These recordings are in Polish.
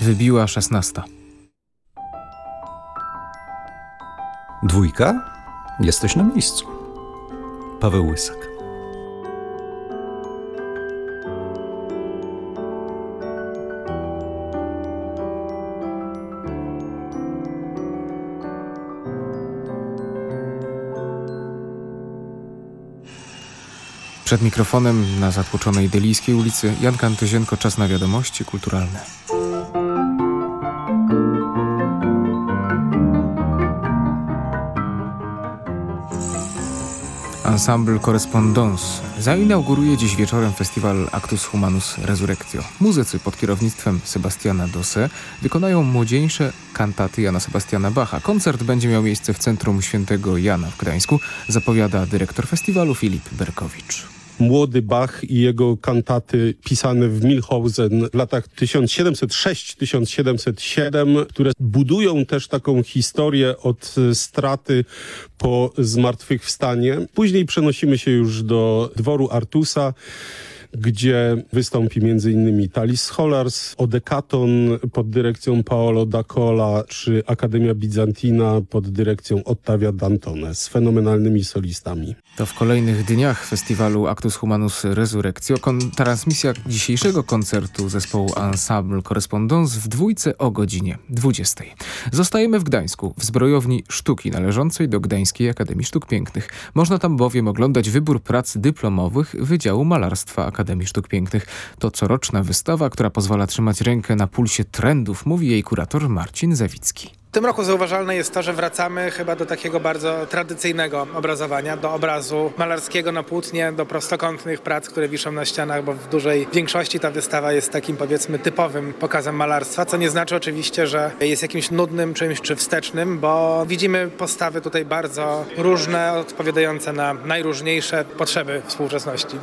Wybiła szesnasta. Dwójka? Jesteś na miejscu. Paweł Łysak. Przed mikrofonem na zatłoczonej Delijskiej ulicy Jan Kantyzienko, czas na wiadomości kulturalne. Ensemble Correspondance zainauguruje dziś wieczorem festiwal Actus Humanus Resurrectio. Muzycy pod kierownictwem Sebastiana Dose wykonają młodzieńsze kantaty Jana Sebastiana Bacha. Koncert będzie miał miejsce w Centrum Świętego Jana w Gdańsku, zapowiada dyrektor festiwalu Filip Berkowicz młody Bach i jego kantaty pisane w Milhausen w latach 1706-1707, które budują też taką historię od straty po zmartwychwstanie. Później przenosimy się już do dworu Artusa, gdzie wystąpi m.in. Talis Scholars, Odekaton pod dyrekcją Paolo Dacola, czy Akademia Bizantina pod dyrekcją Ottavia Dantone z fenomenalnymi solistami. To w kolejnych dniach festiwalu Actus Humanus Resurrectio transmisja dzisiejszego koncertu zespołu Ensemble Correspondance w dwójce o godzinie 20. Zostajemy w Gdańsku, w zbrojowni sztuki należącej do Gdańskiej Akademii Sztuk Pięknych. Można tam bowiem oglądać wybór prac dyplomowych Wydziału Malarstwa Akademii Sztuk Pięknych. To coroczna wystawa, która pozwala trzymać rękę na pulsie trendów, mówi jej kurator Marcin Zawicki. W tym roku zauważalne jest to, że wracamy chyba do takiego bardzo tradycyjnego obrazowania, do obrazu malarskiego na płótnie, do prostokątnych prac, które wiszą na ścianach, bo w dużej większości ta wystawa jest takim powiedzmy typowym pokazem malarstwa, co nie znaczy oczywiście, że jest jakimś nudnym czymś czy wstecznym, bo widzimy postawy tutaj bardzo różne, odpowiadające na najróżniejsze potrzeby współczesności.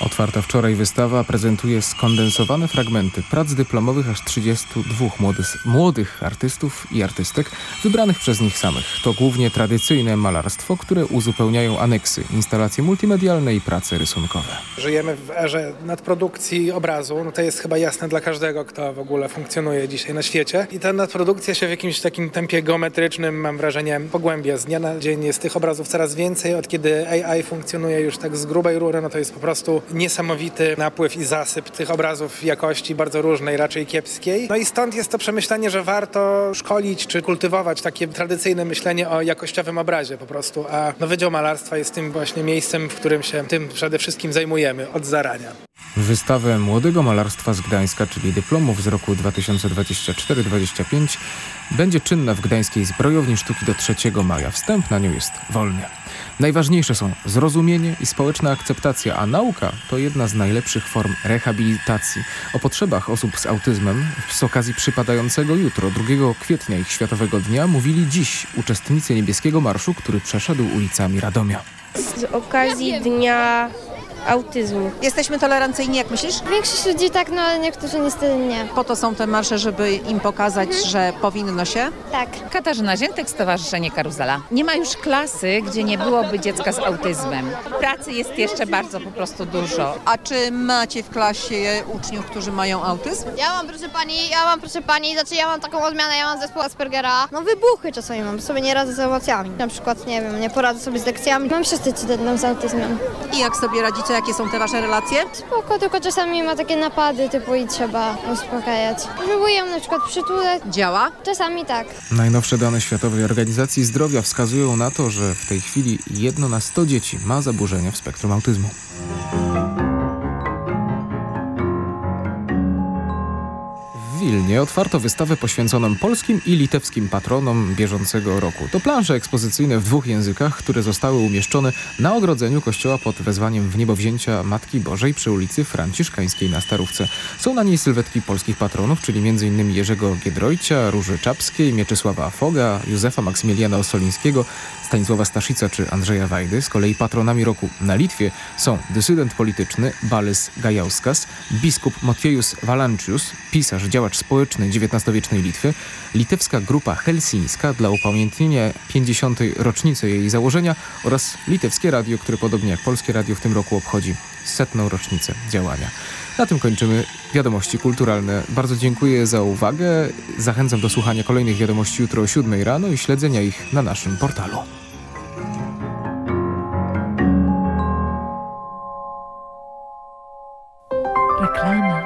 Otwarta wczoraj wystawa prezentuje skondensowane fragmenty prac dyplomowych aż 32 młodych, młodych artystów i artystek wybranych przez nich samych. To głównie tradycyjne malarstwo, które uzupełniają aneksy, instalacje multimedialne i prace rysunkowe. Żyjemy w erze nadprodukcji obrazu. No to jest chyba jasne dla każdego, kto w ogóle funkcjonuje dzisiaj na świecie. I ta nadprodukcja się w jakimś takim tempie geometrycznym, mam wrażenie, pogłębia. Z dnia na dzień jest tych obrazów coraz więcej. Od kiedy AI funkcjonuje już tak z grubej rury, no to jest po prostu niesamowity napływ i zasyp tych obrazów jakości bardzo różnej, raczej kiepskiej. No i stąd jest to przemyślenie, że warto szkolić czy kultywować takie tradycyjne myślenie o jakościowym obrazie po prostu, a no Wydział Malarstwa jest tym właśnie miejscem, w którym się tym przede wszystkim zajmujemy od zarania. Wystawę młodego malarstwa z Gdańska, czyli dyplomów z roku 2024-2025 będzie czynna w Gdańskiej Zbrojowni Sztuki do 3 maja. Wstęp na nią jest wolny. Najważniejsze są zrozumienie i społeczna akceptacja, a nauka to jedna z najlepszych form rehabilitacji. O potrzebach osób z autyzmem z okazji przypadającego jutro, 2 kwietnia ich Światowego Dnia, mówili dziś uczestnicy Niebieskiego Marszu, który przeszedł ulicami Radomia. Z okazji Dnia autyzmu. Jesteśmy tolerancyjni, jak myślisz? Większość ludzi tak, no ale niektórzy niestety nie. Po to są te marsze, żeby im pokazać, mhm. że powinno się? Tak. Katarzyna Ziętek, Stowarzyszenie Karuzela. Nie ma już klasy, gdzie nie byłoby dziecka z autyzmem. Pracy jest jeszcze bardzo po prostu dużo. A czy macie w klasie uczniów, którzy mają autyzm? Ja mam, proszę pani, ja mam, proszę pani, znaczy ja mam taką odmianę, ja mam zespół Aspergera. No wybuchy czasami mam, sobie nie radzę z emocjami. Na przykład, nie wiem, nie poradzę sobie z lekcjami. Mam siostrę z autyzmem. I jak sobie radzicie Jakie są te wasze relacje? Spoko, tylko czasami ma takie napady typu i trzeba uspokajać. Próbuję na przykład przytulać. Działa? Czasami tak. Najnowsze dane Światowej Organizacji Zdrowia wskazują na to, że w tej chwili jedno na 100 dzieci ma zaburzenia w spektrum autyzmu. Wilnie otwarto wystawę poświęconą polskim i litewskim patronom bieżącego roku. To plansze ekspozycyjne w dwóch językach, które zostały umieszczone na ogrodzeniu kościoła pod wezwaniem w niebowzięcia Matki Bożej przy ulicy Franciszkańskiej na Starówce. Są na niej sylwetki polskich patronów, czyli m.in. Jerzego Giedroycia, Róży Czapskiej, Mieczysława Afoga, Józefa Maksymiliana Osolińskiego, Stanisława Staszica czy Andrzeja Wajdy. Z kolei patronami roku na Litwie są dysydent polityczny Balys Gajauskas, biskup Motiejus Valancius, pisarz, działacz społeczny XIX-wiecznej Litwy, litewska grupa helsińska dla upamiętnienia 50. rocznicy jej założenia oraz litewskie radio, które podobnie jak polskie radio w tym roku obchodzi setną rocznicę działania. Na tym kończymy wiadomości kulturalne. Bardzo dziękuję za uwagę. Zachęcam do słuchania kolejnych wiadomości jutro o 7 rano i śledzenia ich na naszym portalu. Reklama.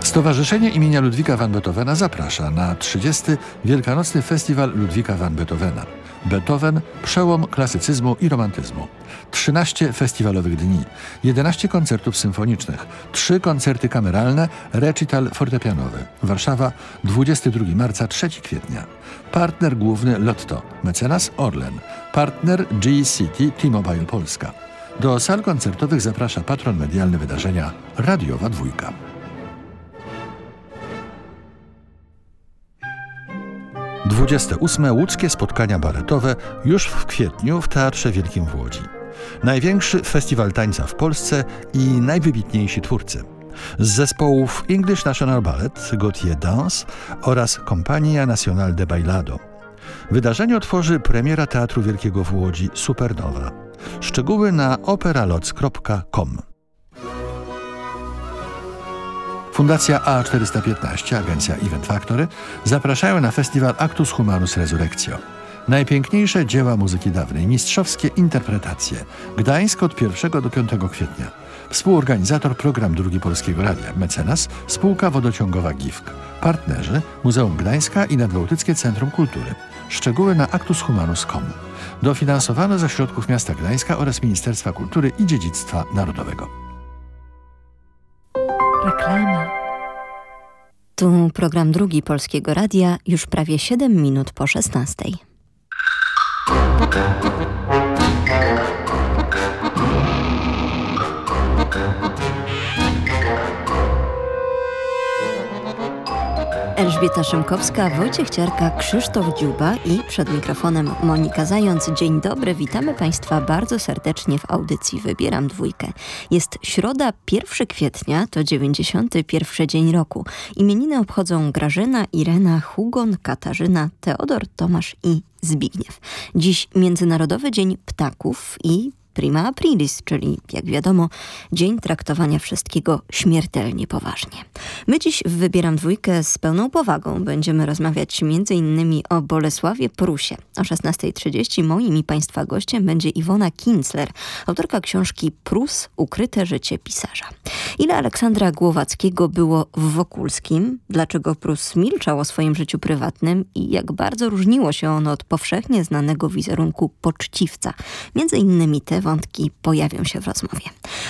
Stowarzyszenie imienia Ludwika van Beethovena zaprasza na 30. Wielkanocny Festiwal Ludwika van Beethovena. Beethoven – przełom klasycyzmu i romantyzmu. 13 festiwalowych dni, 11 koncertów symfonicznych, 3 koncerty kameralne, recital fortepianowy. Warszawa, 22 marca, 3 kwietnia. Partner główny Lotto, mecenas Orlen. Partner G-City T-Mobile Polska. Do sal koncertowych zaprasza patron medialny wydarzenia Radiowa Dwójka. Dwudzieste ósme łódzkie spotkania baletowe już w kwietniu w Teatrze Wielkim w Łodzi. Największy festiwal tańca w Polsce i najwybitniejsi twórcy. Z zespołów English National Ballet, Gautier Dance oraz Compagnia Nacional de Bailado. Wydarzenie otworzy premiera Teatru Wielkiego w Łodzi Supernowa. Szczegóły na operaloc.com. Fundacja A415, agencja Event Factory zapraszają na festiwal Actus Humanus Resurrectio. Najpiękniejsze dzieła muzyki dawnej, mistrzowskie interpretacje. Gdańsk od 1 do 5 kwietnia. Współorganizator program Drugi Polskiego Radia, mecenas, spółka wodociągowa GIFK. Partnerzy Muzeum Gdańska i Nadbałtyckie Centrum Kultury. Szczegóły na actushumanus.com. Dofinansowano ze środków miasta Gdańska oraz Ministerstwa Kultury i Dziedzictwa Narodowego. Reklama. Tu program drugi Polskiego Radia, już prawie 7 minut po 16. Elżbieta Szymkowska, Wojciech Ciarka, Krzysztof Dziuba i przed mikrofonem Monika Zając. Dzień dobry, witamy Państwa bardzo serdecznie w audycji Wybieram Dwójkę. Jest środa 1 kwietnia, to 91 dzień roku. Imieniny obchodzą Grażyna, Irena, Hugon, Katarzyna, Teodor, Tomasz i Zbigniew. Dziś Międzynarodowy Dzień Ptaków i prima aprilis, czyli jak wiadomo, dzień traktowania wszystkiego śmiertelnie poważnie. My dziś w Wybieram Dwójkę z pełną powagą będziemy rozmawiać m.in. o Bolesławie Prusie. O 16.30 moim i Państwa gościem będzie Iwona Kincler, autorka książki Prus – Ukryte życie pisarza. Ile Aleksandra Głowackiego było w Wokulskim? Dlaczego Prus milczał o swoim życiu prywatnym i jak bardzo różniło się ono od powszechnie znanego wizerunku poczciwca? Między innymi te wątki pojawią się w rozmowie.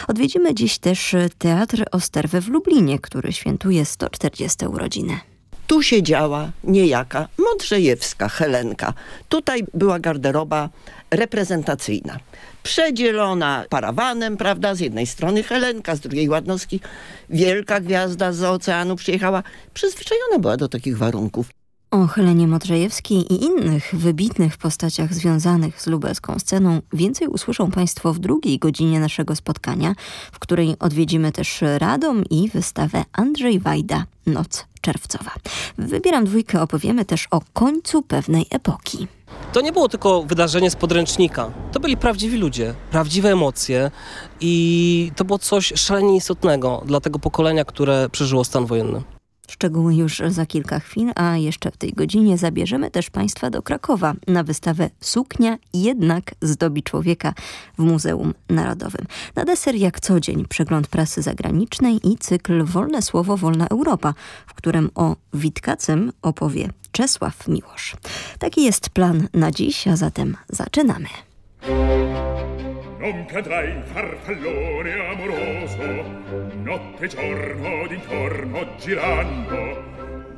Odwiedzimy dziś też Teatr Osterwe w Lublinie, który świętuje 140 urodziny. Tu siedziała niejaka Modrzejewska Helenka. Tutaj była garderoba reprezentacyjna. Przedzielona parawanem, prawda, z jednej strony Helenka, z drugiej Ładnowski. Wielka gwiazda z oceanu przyjechała. Przyzwyczajona była do takich warunków. O Helenie Modrzejewskiej i innych wybitnych postaciach związanych z lubelską sceną więcej usłyszą Państwo w drugiej godzinie naszego spotkania, w której odwiedzimy też Radom i wystawę Andrzej Wajda Noc Czerwcowa. Wybieram dwójkę, opowiemy też o końcu pewnej epoki. To nie było tylko wydarzenie z podręcznika. To byli prawdziwi ludzie, prawdziwe emocje i to było coś szalenie istotnego dla tego pokolenia, które przeżyło stan wojenny. Szczegóły już za kilka chwil, a jeszcze w tej godzinie zabierzemy też Państwa do Krakowa na wystawę Suknia jednak zdobi człowieka w Muzeum Narodowym. Na deser jak co dzień przegląd prasy zagranicznej i cykl Wolne Słowo, Wolna Europa, w którym o Witkacym opowie Czesław Miłosz. Taki jest plan na dziś, a zatem zaczynamy. non cadrai in farfallone amoroso. Notte e giorno d'intorno girando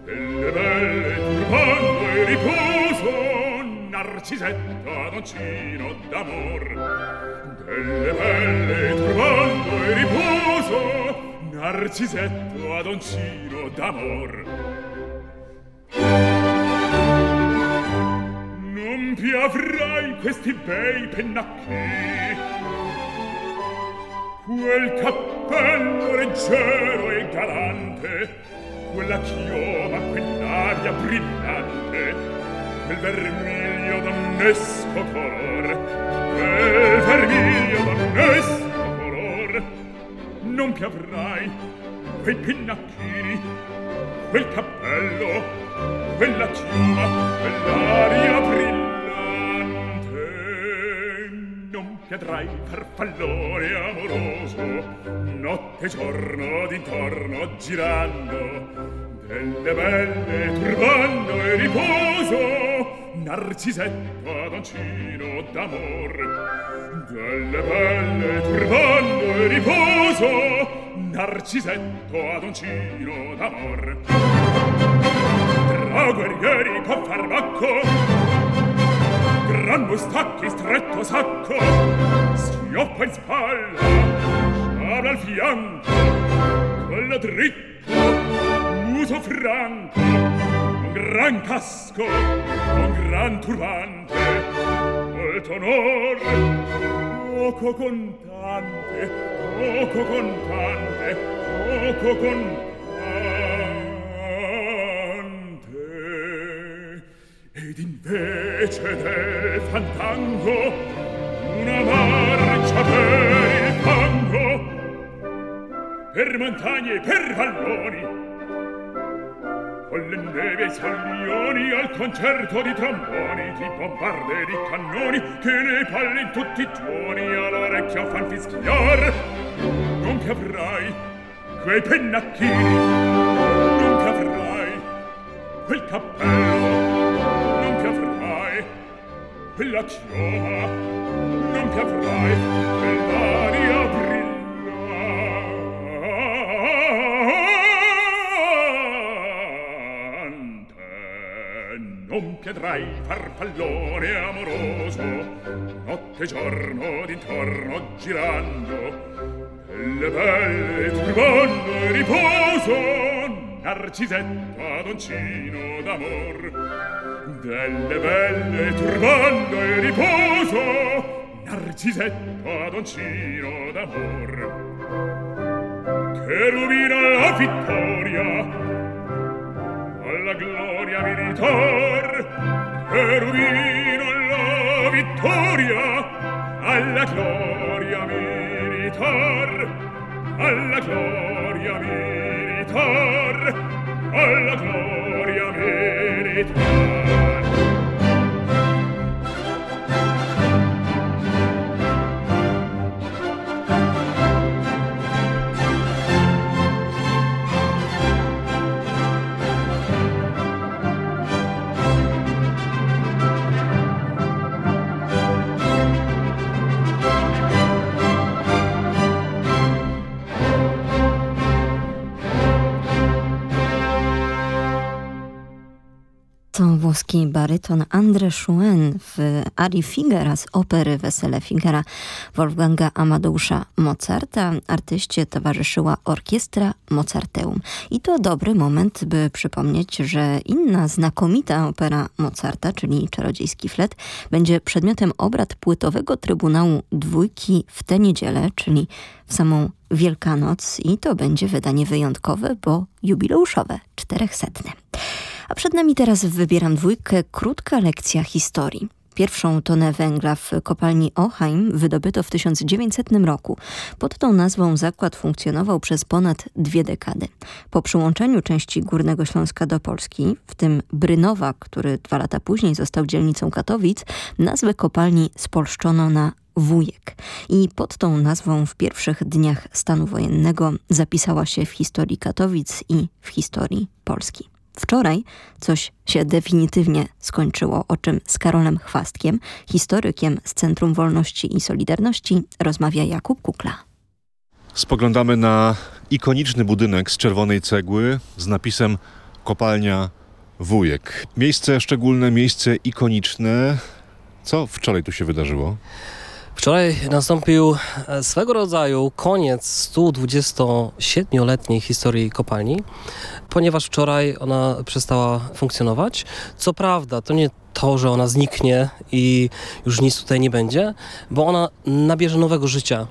delle belle turbando e riposo narcisetta doncino d'amor. Delle belle turbando e riposo narcisetto adoncino d'amor. Non piavrai questi bei pennacchi quel cappello leggero e galante quella chioma quell'aria brillante quel vermiglio d'onnesco color quel vermiglio d'onnesco color. Non piavrai quei pinnacchini quel cappello quella chioma quell'aria brillante. che avrai per pallore amoroso notte e giorno d'intorno girando delle belle turbando e riposo narcisetto adoncino d'amor delle belle turbando e riposo narcisetto adoncino d'amor. Tra guerrieri con farmacco gran mustacchi stretto sacco. Schioppa in spalla sciabla al fianco. Collo dritto muso franco. Un gran casco un gran turbante. Molto onor poco contante poco contante poco contante. ed invece del fandango una marcia per il fango per montagne e per valloni con le neve e i salmioni al concerto di tromboni di bombarde e di cannoni che le palle in tutti i tuoni all'orecchio fan fischiar. Non che avrai quei pennacchini non che avrai quel cappello Placiova non piavrai per l'aria brillante. Non piedrai farfallone amoroso notte e giorno d'intorno girando le belle turbando riposo narcisetto adoncino d'amor delle belle turbando il riposo narcisetto adoncino d'amor che rubina la vittoria alla gloria militar che rubina la vittoria alla gloria militar alla gloria militar alla gloria militar. To włoski baryton André Schuen w arii Figara z opery Wesele Figara Wolfganga Amadeusza Mozarta. Artyście towarzyszyła orkiestra Mozarteum. I to dobry moment, by przypomnieć, że inna znakomita opera Mozarta, czyli Czarodziejski Flet, będzie przedmiotem obrad płytowego Trybunału Dwójki w tę niedzielę, czyli w samą Wielkanoc i to będzie wydanie wyjątkowe, bo jubileuszowe, czterechsetne. Przed nami teraz wybieram dwójkę krótka lekcja historii. Pierwszą tonę węgla w kopalni Oheim wydobyto w 1900 roku. Pod tą nazwą zakład funkcjonował przez ponad dwie dekady. Po przyłączeniu części Górnego Śląska do Polski, w tym Brynowa, który dwa lata później został dzielnicą Katowic, nazwę kopalni spolszczono na Wujek. I pod tą nazwą w pierwszych dniach stanu wojennego zapisała się w historii Katowic i w historii Polski. Wczoraj coś się definitywnie skończyło, o czym z Karolem Chwastkiem, historykiem z Centrum Wolności i Solidarności, rozmawia Jakub Kukla. Spoglądamy na ikoniczny budynek z czerwonej cegły z napisem Kopalnia Wujek. Miejsce szczególne, miejsce ikoniczne. Co wczoraj tu się wydarzyło? Wczoraj nastąpił e, swego rodzaju koniec 127-letniej historii kopalni, ponieważ wczoraj ona przestała funkcjonować. Co prawda, to nie to, że ona zniknie i już nic tutaj nie będzie, bo ona nabierze nowego życia.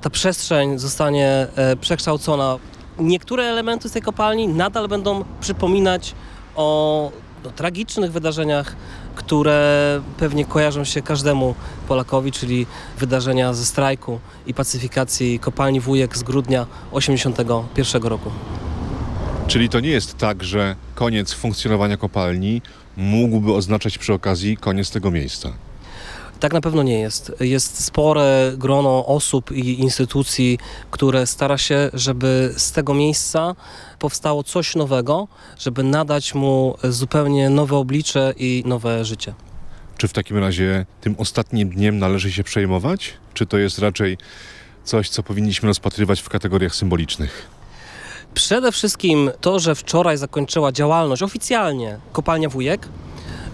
Ta przestrzeń zostanie e, przekształcona. Niektóre elementy z tej kopalni nadal będą przypominać o no, tragicznych wydarzeniach, które pewnie kojarzą się każdemu Polakowi, czyli wydarzenia ze strajku i pacyfikacji kopalni Wujek z grudnia 1981 roku. Czyli to nie jest tak, że koniec funkcjonowania kopalni mógłby oznaczać przy okazji koniec tego miejsca. Tak na pewno nie jest. Jest spore grono osób i instytucji, które stara się, żeby z tego miejsca powstało coś nowego, żeby nadać mu zupełnie nowe oblicze i nowe życie. Czy w takim razie tym ostatnim dniem należy się przejmować? Czy to jest raczej coś, co powinniśmy rozpatrywać w kategoriach symbolicznych? Przede wszystkim to, że wczoraj zakończyła działalność oficjalnie kopalnia Wujek,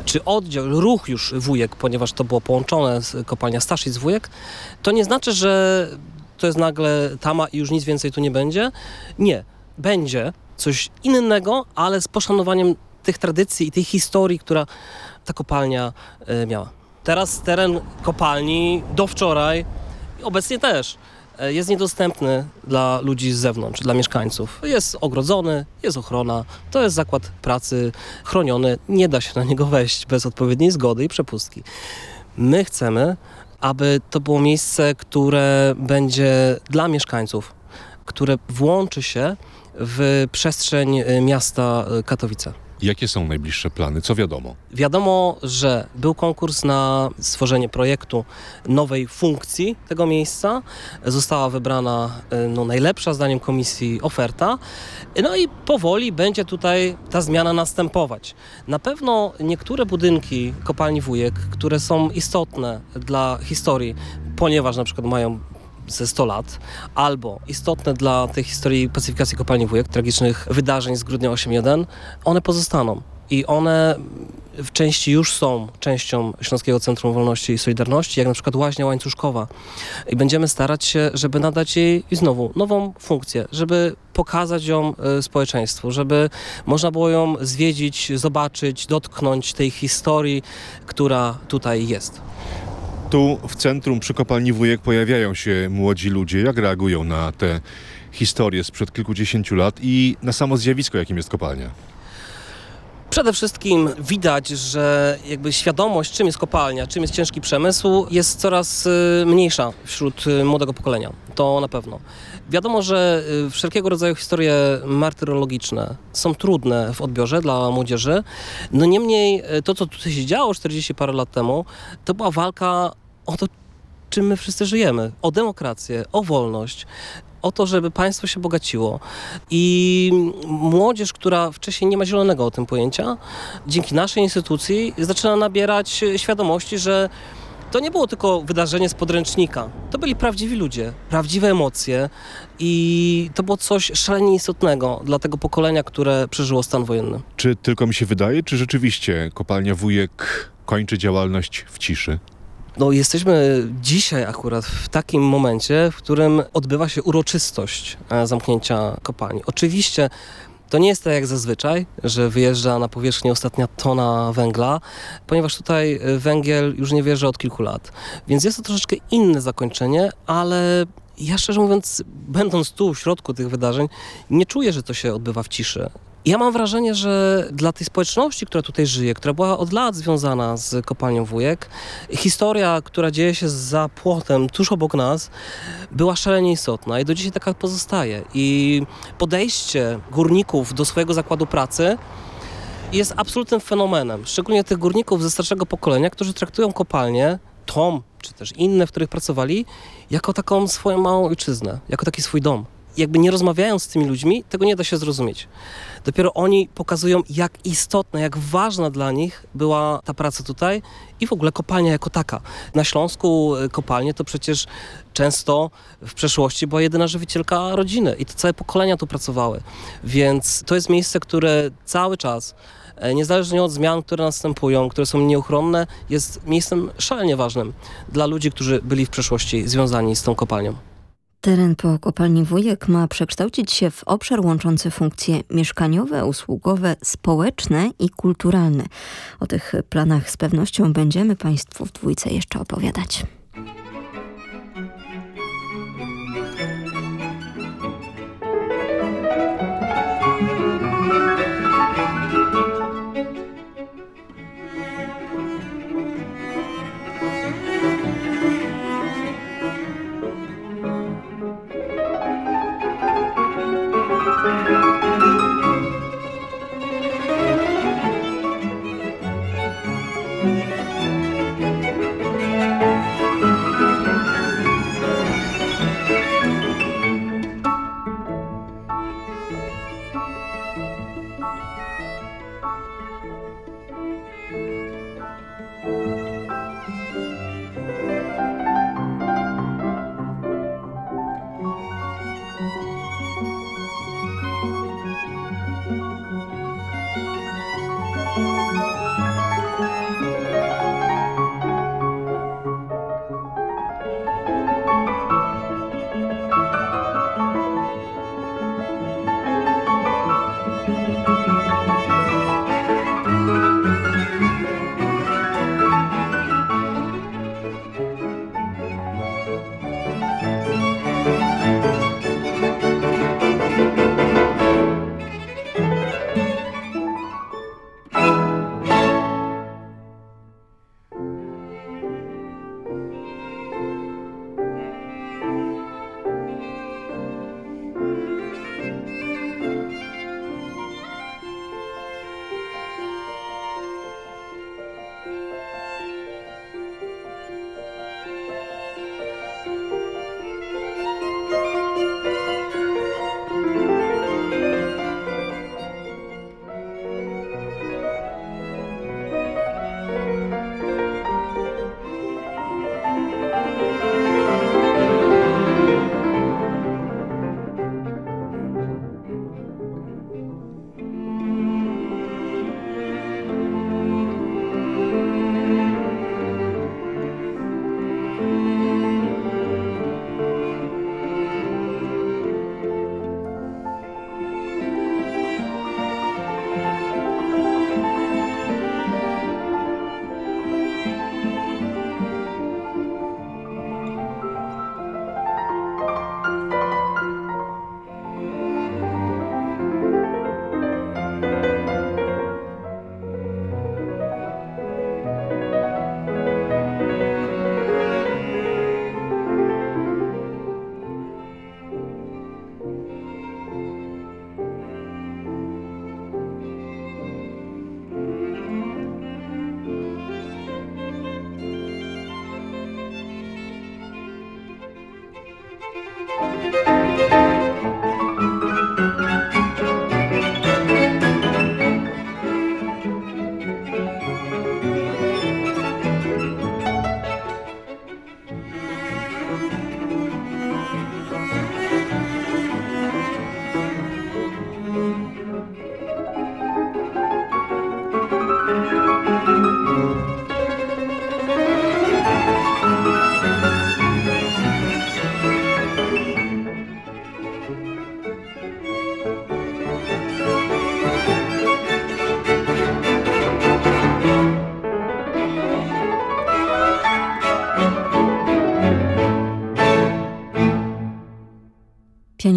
czy oddział, ruch już Wujek, ponieważ to było połączone z kopalnia Staszic Wujek, to nie znaczy, że to jest nagle tama i już nic więcej tu nie będzie. Nie. Będzie coś innego, ale z poszanowaniem tych tradycji i tej historii, która ta kopalnia y, miała. Teraz teren kopalni do wczoraj, obecnie też, jest niedostępny dla ludzi z zewnątrz, dla mieszkańców. Jest ogrodzony, jest ochrona, to jest zakład pracy chroniony, nie da się na niego wejść bez odpowiedniej zgody i przepustki. My chcemy, aby to było miejsce, które będzie dla mieszkańców, które włączy się w przestrzeń y, miasta y, Katowice. Jakie są najbliższe plany? Co wiadomo? Wiadomo, że był konkurs na stworzenie projektu nowej funkcji tego miejsca. Została wybrana y, no, najlepsza zdaniem komisji oferta. No i powoli będzie tutaj ta zmiana następować. Na pewno niektóre budynki kopalni Wujek, które są istotne dla historii, ponieważ na przykład mają ze 100 lat, albo istotne dla tej historii pacyfikacji kopalni Wujek, tragicznych wydarzeń z grudnia 8.1, one pozostaną. I one w części już są częścią Śląskiego Centrum Wolności i Solidarności, jak na przykład Łaźnia Łańcuszkowa. I będziemy starać się, żeby nadać jej znowu nową funkcję, żeby pokazać ją y, społeczeństwu, żeby można było ją zwiedzić, zobaczyć, dotknąć tej historii, która tutaj jest. Tu w centrum przy kopalni Wujek pojawiają się młodzi ludzie. Jak reagują na te historie sprzed kilkudziesięciu lat i na samo zjawisko, jakim jest kopalnia? Przede wszystkim widać, że jakby świadomość, czym jest kopalnia, czym jest ciężki przemysł, jest coraz y, mniejsza wśród y, młodego pokolenia. To na pewno. Wiadomo, że y, wszelkiego rodzaju historie martyrologiczne są trudne w odbiorze dla młodzieży. No niemniej to, co tutaj się działo 40 parę lat temu, to była walka o to, czym my wszyscy żyjemy. O demokrację, o wolność, o to, żeby państwo się bogaciło. I młodzież, która wcześniej nie ma zielonego o tym pojęcia, dzięki naszej instytucji zaczyna nabierać świadomości, że to nie było tylko wydarzenie z podręcznika. To byli prawdziwi ludzie, prawdziwe emocje i to było coś szalenie istotnego dla tego pokolenia, które przeżyło stan wojenny. Czy tylko mi się wydaje, czy rzeczywiście kopalnia Wujek kończy działalność w ciszy? No, jesteśmy dzisiaj akurat w takim momencie, w którym odbywa się uroczystość e, zamknięcia kopalni. Oczywiście to nie jest tak jak zazwyczaj, że wyjeżdża na powierzchnię ostatnia tona węgla, ponieważ tutaj e, węgiel już nie wjeżdża od kilku lat. Więc jest to troszeczkę inne zakończenie, ale ja szczerze mówiąc, będąc tu w środku tych wydarzeń, nie czuję, że to się odbywa w ciszy. Ja mam wrażenie, że dla tej społeczności, która tutaj żyje, która była od lat związana z kopalnią Wujek, historia, która dzieje się za płotem, tuż obok nas, była szalenie istotna i do dzisiaj taka pozostaje. I podejście górników do swojego zakładu pracy jest absolutnym fenomenem. Szczególnie tych górników ze starszego pokolenia, którzy traktują kopalnię, tom, czy też inne, w których pracowali, jako taką swoją małą ojczyznę, jako taki swój dom jakby nie rozmawiając z tymi ludźmi, tego nie da się zrozumieć. Dopiero oni pokazują, jak istotna, jak ważna dla nich była ta praca tutaj i w ogóle kopalnia jako taka. Na Śląsku e, kopalnie to przecież często w przeszłości była jedyna żywicielka rodziny i to całe pokolenia tu pracowały. Więc to jest miejsce, które cały czas e, niezależnie od zmian, które następują, które są nieuchronne, jest miejscem szalenie ważnym dla ludzi, którzy byli w przeszłości związani z tą kopalnią. Teren po kopalni Wujek ma przekształcić się w obszar łączący funkcje mieszkaniowe, usługowe, społeczne i kulturalne. O tych planach z pewnością będziemy Państwu w dwójce jeszcze opowiadać.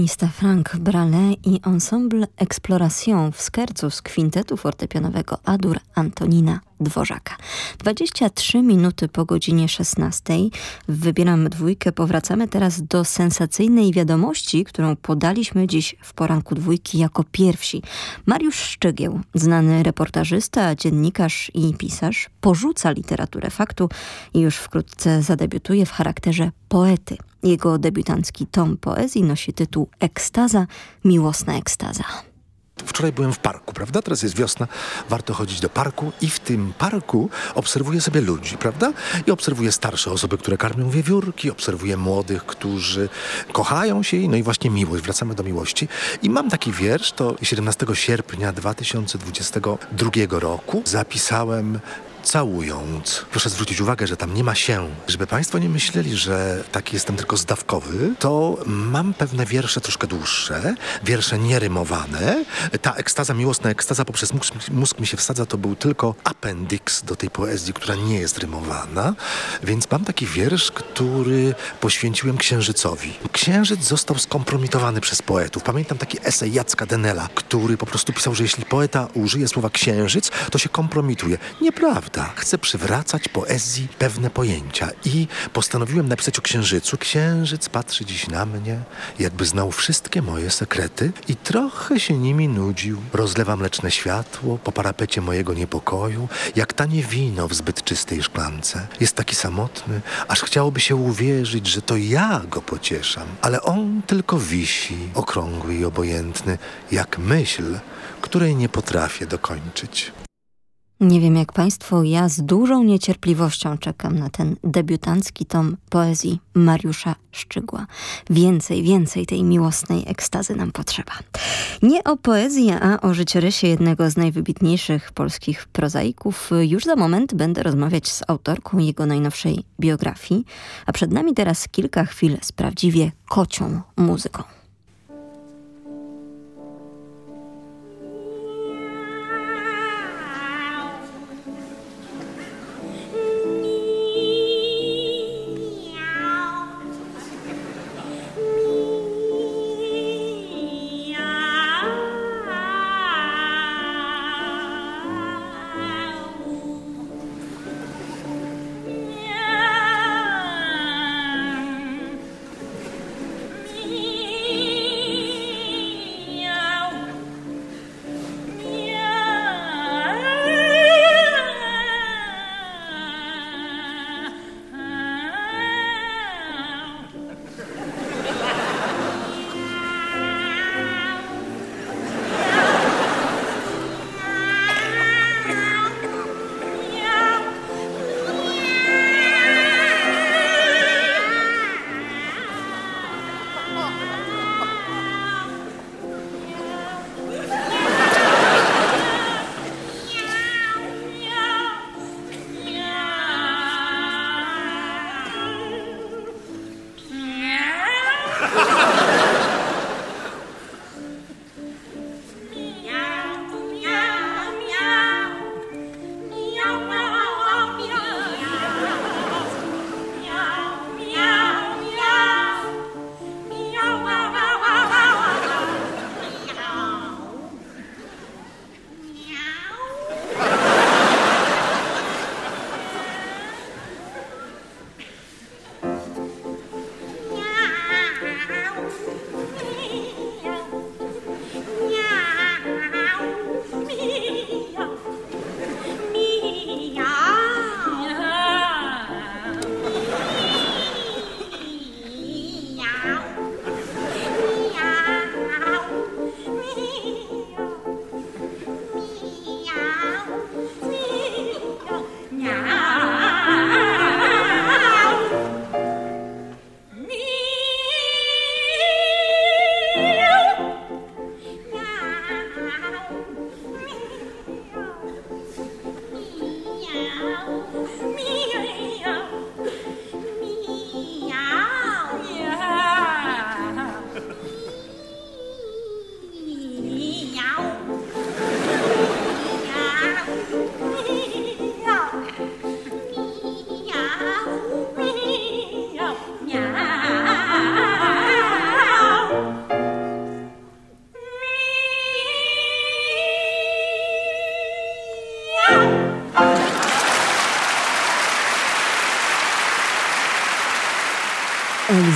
Pianista Frank Brale i ensemble Exploration w skercu z kwintetu fortepianowego Adur Antonina Dworzaka. 23 minuty po godzinie 16. Wybieram dwójkę. Powracamy teraz do sensacyjnej wiadomości, którą podaliśmy dziś w poranku dwójki jako pierwsi. Mariusz Szczygieł, znany reportażysta, dziennikarz i pisarz, porzuca literaturę faktu i już wkrótce zadebiutuje w charakterze poety. Jego debiutancki tom poezji nosi tytuł Ekstaza, miłosna ekstaza. Wczoraj byłem w parku, prawda? Teraz jest wiosna, warto chodzić do parku i w tym parku obserwuję sobie ludzi, prawda? I obserwuję starsze osoby, które karmią wiewiórki, obserwuję młodych, którzy kochają się, no i właśnie miłość, wracamy do miłości. I mam taki wiersz, to 17 sierpnia 2022 roku zapisałem całując. Proszę zwrócić uwagę, że tam nie ma się. Żeby Państwo nie myśleli, że taki jestem tylko zdawkowy, to mam pewne wiersze troszkę dłuższe, wiersze nierymowane. Ta ekstaza, miłosna ekstaza poprzez mózg, mózg mi się wsadza, to był tylko appendix do tej poezji, która nie jest rymowana. Więc mam taki wiersz, który poświęciłem księżycowi. Księżyc został skompromitowany przez poetów. Pamiętam taki esej Jacka Denela, który po prostu pisał, że jeśli poeta użyje słowa księżyc, to się kompromituje. Nieprawda. Chcę przywracać poezji pewne pojęcia i postanowiłem napisać o księżycu. Księżyc patrzy dziś na mnie, jakby znał wszystkie moje sekrety i trochę się nimi nudził. Rozlewa mleczne światło po parapecie mojego niepokoju, jak tanie wino w zbyt czystej szklance. Jest taki samotny, aż chciałoby się uwierzyć, że to ja go pocieszam. Ale on tylko wisi, okrągły i obojętny, jak myśl, której nie potrafię dokończyć. Nie wiem jak Państwo, ja z dużą niecierpliwością czekam na ten debiutancki tom poezji Mariusza Szczygła. Więcej, więcej tej miłosnej ekstazy nam potrzeba. Nie o poezji, a o życiorysie jednego z najwybitniejszych polskich prozaików. Już za moment będę rozmawiać z autorką jego najnowszej biografii, a przed nami teraz kilka chwil z prawdziwie kocią muzyką.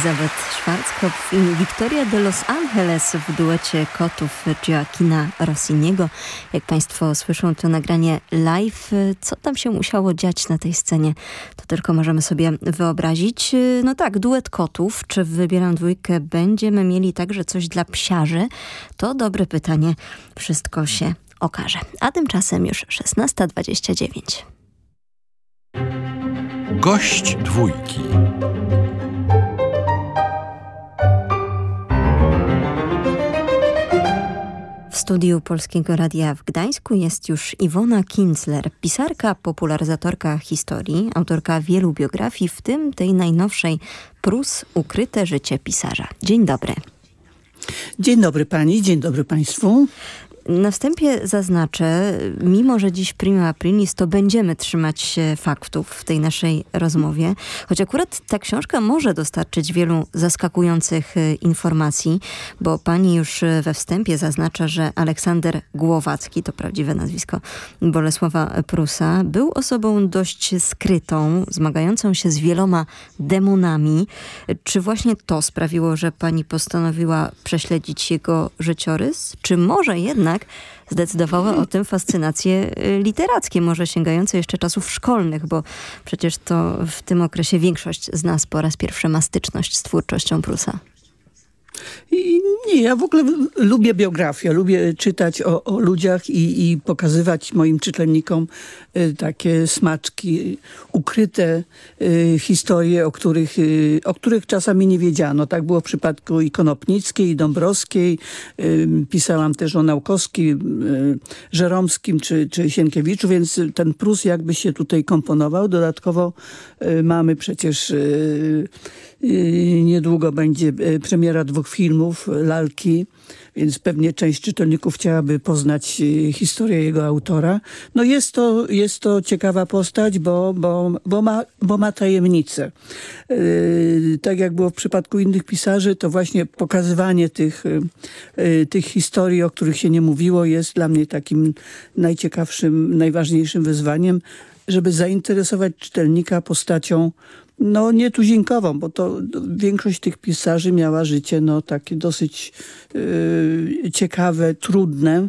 Elizabeth Schwarzkopf i Victoria de Los Angeles w duecie kotów Gioacchina Rossiniego. Jak Państwo słyszą to nagranie live, co tam się musiało dziać na tej scenie, to tylko możemy sobie wyobrazić. No tak, duet kotów. Czy Wybieram Dwójkę będziemy mieli także coś dla psiarzy? To dobre pytanie. Wszystko się okaże. A tymczasem już 16.29. Gość dwójki. Studiu Polskiego Radia w Gdańsku jest już Iwona Kinzler, pisarka, popularyzatorka historii, autorka wielu biografii, w tym tej najnowszej Prus Ukryte życie pisarza. Dzień dobry. Dzień dobry pani, dzień dobry państwu. Na wstępie zaznaczę, mimo że dziś prima aprilis, to będziemy trzymać się faktów w tej naszej rozmowie, choć akurat ta książka może dostarczyć wielu zaskakujących e, informacji, bo pani już e, we wstępie zaznacza, że Aleksander Głowacki, to prawdziwe nazwisko Bolesława Prusa, był osobą dość skrytą, zmagającą się z wieloma demonami. Czy właśnie to sprawiło, że pani postanowiła prześledzić jego życiorys? Czy może jednak jednak zdecydowały o tym fascynacje y, literackie, może sięgające jeszcze czasów szkolnych, bo przecież to w tym okresie większość z nas po raz pierwszy ma styczność z twórczością Prusa. I Nie, ja w ogóle lubię biografię, lubię czytać o, o ludziach i, i, pokazywać moim czytelnikom y, takie smaczki, ukryte y, historie, o których, y, o których czasami nie wiedziano. Tak było w przypadku i Konopnickiej, i Dąbrowskiej. Pisałam też o Naukowskim, Żeromskim czy, czy Sienkiewiczu, więc ten Prus jakby się tutaj komponował. Dodatkowo mamy przecież niedługo będzie premiera dwóch filmów, lalki, więc pewnie część czytelników chciałaby poznać e, historię jego autora. No jest to, jest to ciekawa postać, bo, bo, bo, ma, bo ma tajemnicę. Yy, tak jak było w przypadku innych pisarzy, to właśnie pokazywanie tych, yy, tych historii, o których się nie mówiło, jest dla mnie takim najciekawszym, najważniejszym wyzwaniem, żeby zainteresować czytelnika postacią no nietuzinkową, bo to większość tych pisarzy miała życie no takie dosyć yy, ciekawe, trudne.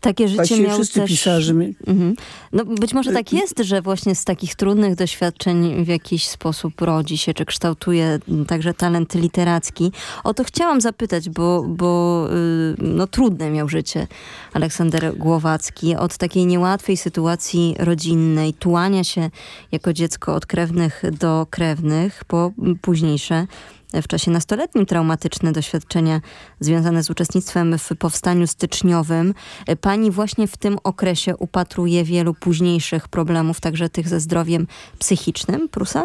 Takie życie Właściwie miał wszyscy też... pisarze. Mhm. No być może tak jest, że właśnie z takich trudnych doświadczeń w jakiś sposób rodzi się, czy kształtuje także talent literacki. O to chciałam zapytać, bo, bo y, no, trudne miał życie Aleksander Głowacki. Od takiej niełatwej sytuacji rodzinnej, tułania się jako dziecko od krewnych do krewnych, po późniejsze w czasie nastoletnim traumatyczne doświadczenia związane z uczestnictwem w powstaniu styczniowym. Pani właśnie w tym okresie upatruje wielu późniejszych problemów, także tych ze zdrowiem psychicznym Prusa?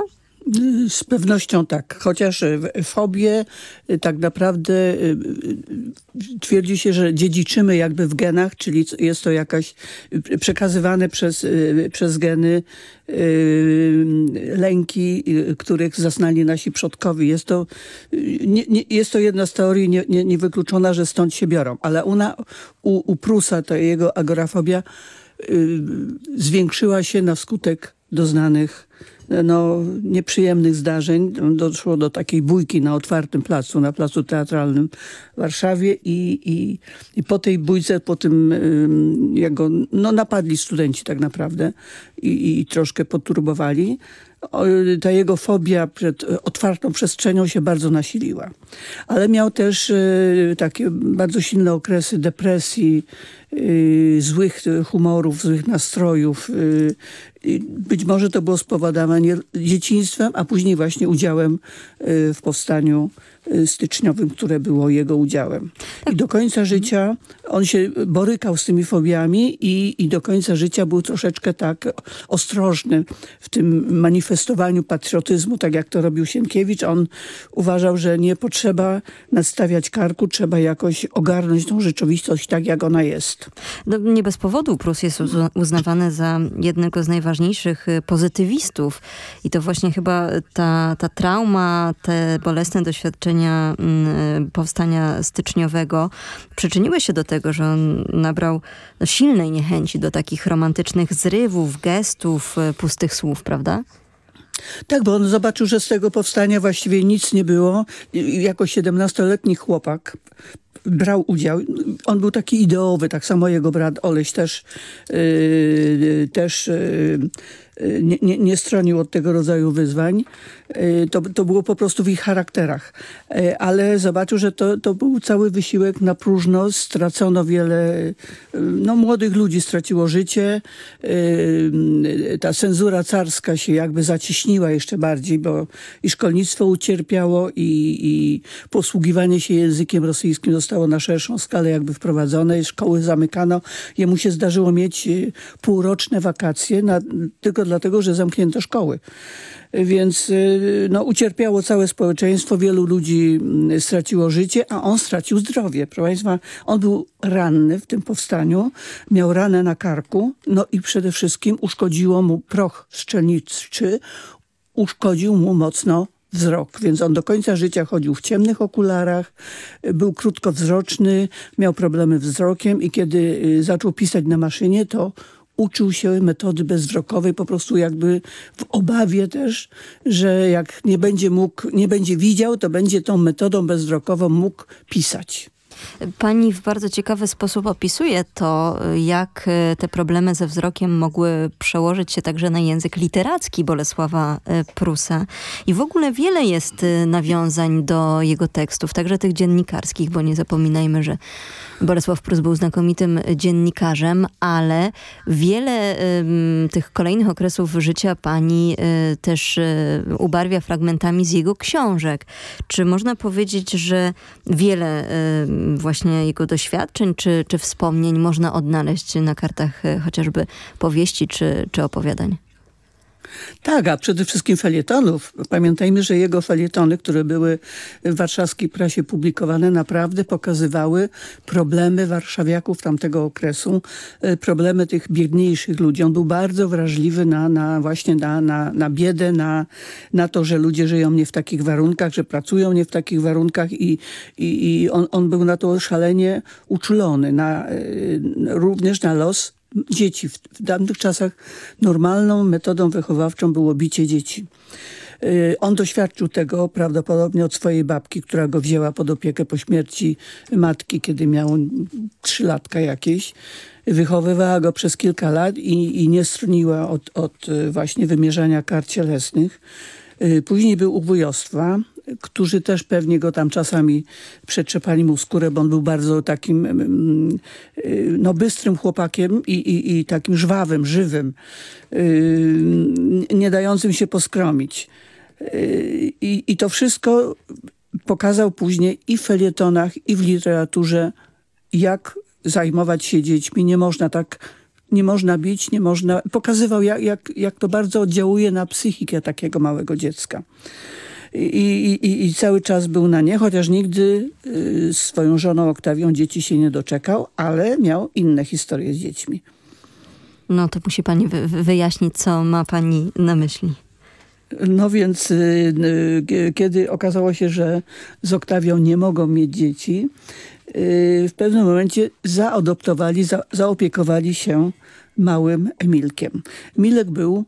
Z pewnością tak, chociaż fobie y, tak naprawdę y, twierdzi się, że dziedziczymy jakby w genach, czyli jest to jakaś przekazywane przez, przez geny lęki, których zaznali nasi przodkowie. Jest to, nie, nie, jest to jedna z teorii nie, nie, niewykluczona, że stąd się biorą, ale u, u Prusa, to jego agorafobia zwiększyła się na skutek doznanych no, nieprzyjemnych zdarzeń. Doszło do takiej bójki na otwartym placu, na placu teatralnym w Warszawie i, i, i po tej bójce, po tym jego, no napadli studenci tak naprawdę i, i troszkę poturbowali ta jego fobia przed otwartą przestrzenią się bardzo nasiliła. Ale miał też e, takie bardzo silne okresy depresji, e, złych humorów, złych nastrojów. Być może to było spowodowane dzieciństwem, a później właśnie udziałem w powstaniu styczniowym, które było jego udziałem. I do końca życia on się borykał z tymi fobiami i, i do końca życia był troszeczkę tak ostrożny w tym manifestowaniu patriotyzmu, tak jak to robił Sienkiewicz. On uważał, że nie potrzeba nastawiać karku, trzeba jakoś ogarnąć tą rzeczywistość tak, jak ona jest. No, nie bez powodu Prus jest uznawany za jednego z najważniejszych y, pozytywistów i to właśnie chyba ta, ta trauma, te bolesne doświadczenia mm, powstania styczniowego przyczyniły się do tego, że on nabrał silnej niechęci do takich romantycznych zrywów, gestów, e, pustych słów, prawda? Tak, bo on zobaczył, że z tego powstania właściwie nic nie było. Jako 17-letni chłopak brał udział. On był taki ideowy, tak samo jego brat Oleś też, yy, też yy, nie, nie, nie stronił od tego rodzaju wyzwań. Y, to, to było po prostu w ich charakterach. Y, ale zobaczył, że to, to był cały wysiłek na próżno. Stracono wiele, y, no młodych ludzi straciło życie. Ta cenzura carska się jakby zacieśniła jeszcze bardziej, bo i szkolnictwo ucierpiało i, i posługiwanie się językiem rosyjskim zostało na szerszą skalę jakby wprowadzone. Szkoły zamykano. Jemu się zdarzyło mieć półroczne wakacje na, tylko dlatego, że zamknięto szkoły. Więc y, no, ucierpiało całe społeczeństwo, wielu ludzi mm, straciło życie, a on stracił zdrowie. Proszę Państwa, on był ranny w tym powstaniu, miał ranę na karku, no i przede wszystkim uszkodziło mu proch szczelniczy, uszkodził mu mocno wzrok, więc on do końca życia chodził w ciemnych okularach, był krótkowzroczny, miał problemy wzrokiem i kiedy y, zaczął pisać na maszynie, to uczył się metody bezwzrokowej, po prostu jakby w obawie też, że jak nie będzie mógł, nie będzie widział, to będzie tą metodą bezwzrokową mógł pisać. Pani w bardzo ciekawy sposób opisuje to, jak e, te problemy ze wzrokiem mogły przełożyć się także na język literacki Bolesława e, Prusa. I w ogóle wiele jest e, nawiązań do jego tekstów, także tych dziennikarskich, bo nie zapominajmy, że Bolesław Prus był znakomitym dziennikarzem, ale wiele um, tych kolejnych okresów życia pani y, też y, ubarwia fragmentami z jego książek. Czy można powiedzieć, że wiele y, właśnie jego doświadczeń czy, czy wspomnień można odnaleźć na kartach chociażby powieści czy, czy opowiadań? Tak, a przede wszystkim felietonów. Pamiętajmy, że jego felietony, które były w warszawskiej prasie publikowane, naprawdę pokazywały problemy warszawiaków tamtego okresu, e, problemy tych biedniejszych ludzi. On był bardzo wrażliwy na, na właśnie na, na, na biedę, na, na to, że ludzie żyją nie w takich warunkach, że pracują nie w takich warunkach i, i, i on, on był na to szalenie uczulony, na, e, również na los dzieci. W, w dawnych czasach normalną metodą wychowawczą było bicie dzieci. Y, on doświadczył tego prawdopodobnie od swojej babki, która go wzięła pod opiekę po śmierci matki, kiedy miał trzy latka jakieś. Wychowywała go przez kilka lat i, i nie stroniła od, od y, właśnie wymierzania kar cielesnych. Y, później był u wujostwa, którzy też pewnie go tam czasami przetrzepali mu skórę, bo on był bardzo takim mm, y, no, bystrym chłopakiem i, i, i takim żwawym, żywym, y, nie dającym się poskromić. Y, I, I to wszystko pokazał później i w felietonach, i w literaturze, jak zajmować się dziećmi. Nie można tak nie można bić, nie można... Pokazywał, jak, jak, jak to bardzo oddziałuje na psychikę takiego małego dziecka i, i, i cały czas był na nie, chociaż nigdy y, swoją żoną Oktawią dzieci się nie doczekał, ale miał inne historie z dziećmi. No to musi pani wy wyjaśnić, co ma pani na myśli. No więc y, y, kiedy okazało się, że z Oktawią nie mogą mieć dzieci, w pewnym momencie zaadoptowali, za, zaopiekowali się małym Emilkiem. Milek był